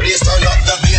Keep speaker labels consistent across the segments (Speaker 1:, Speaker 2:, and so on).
Speaker 1: Please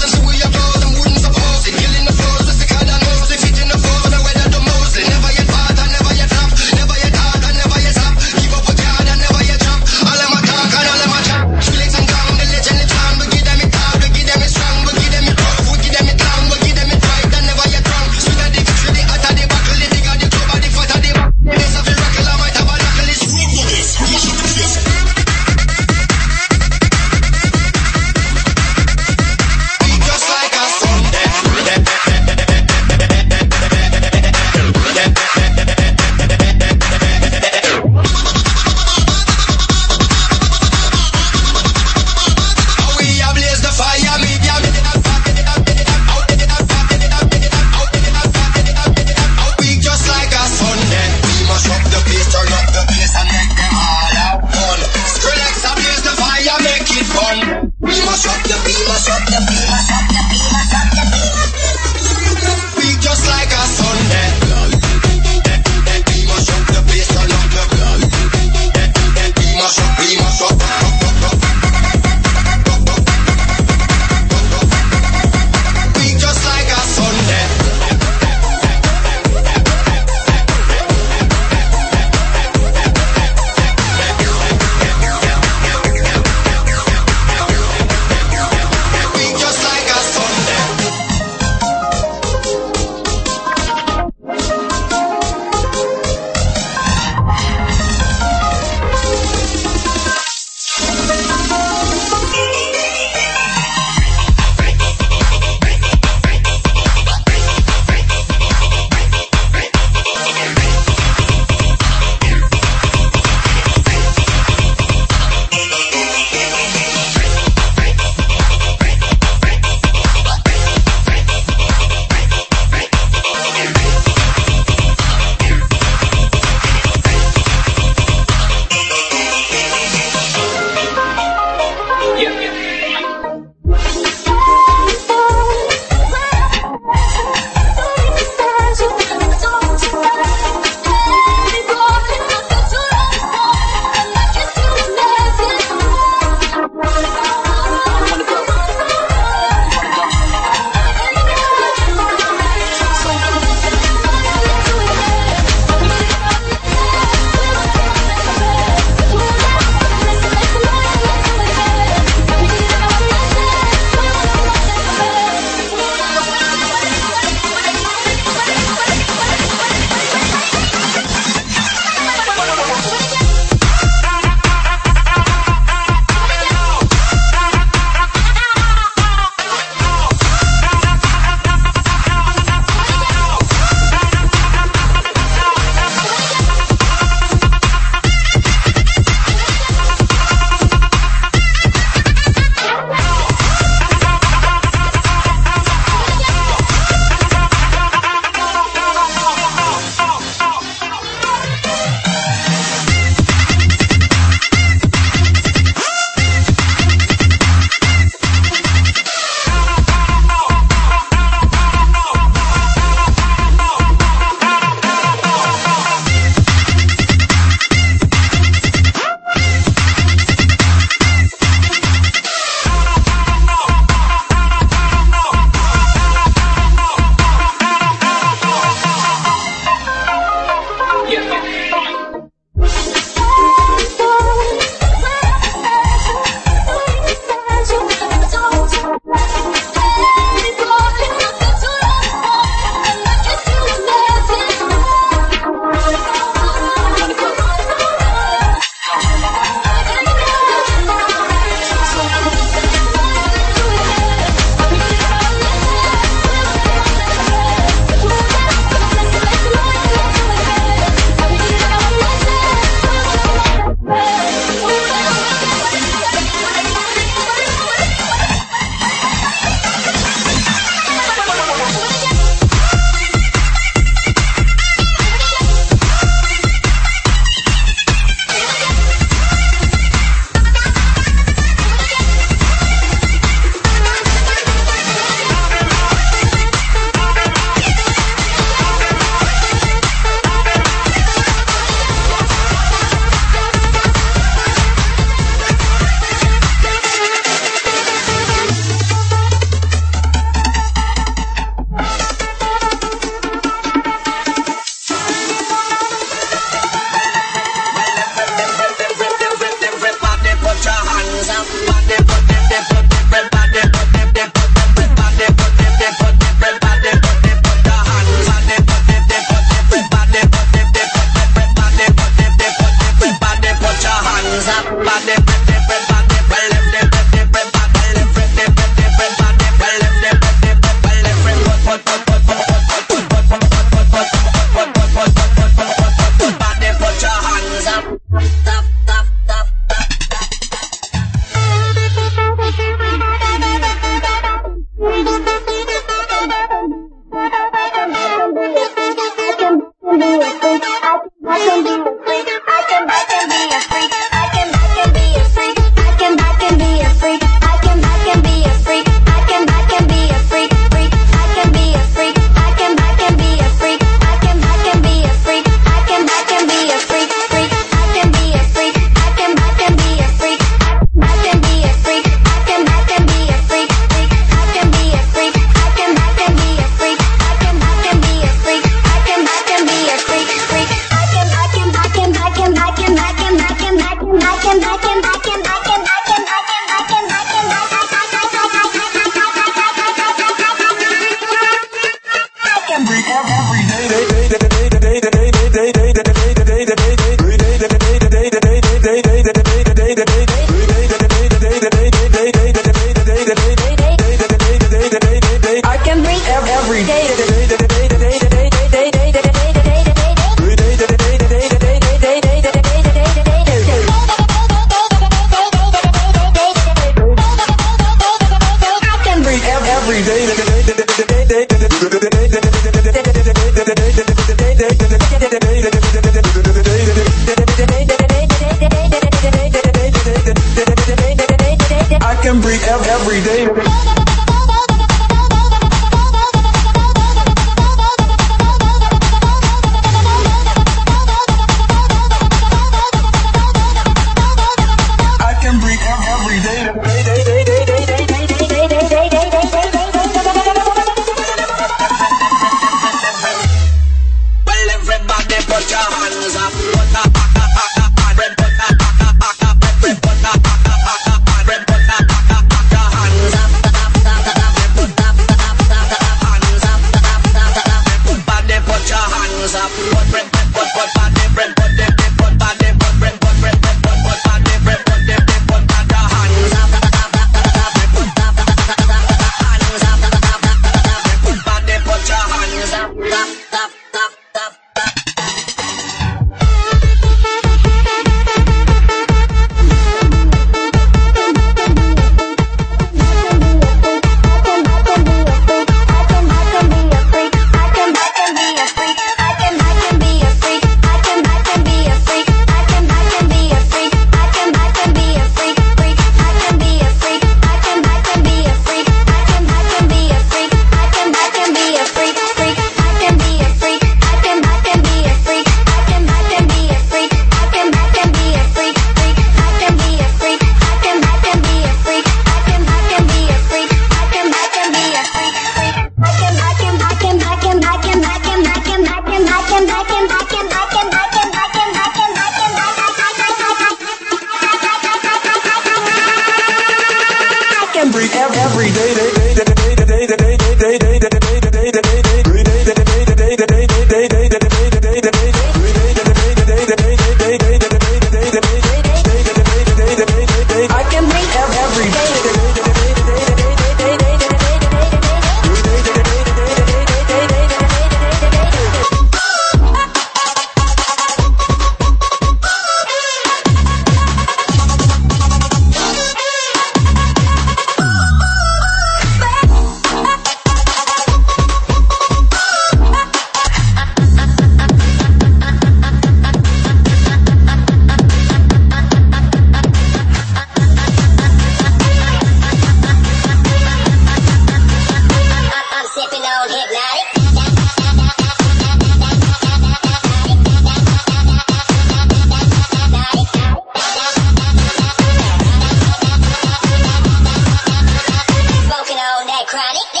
Speaker 1: democratic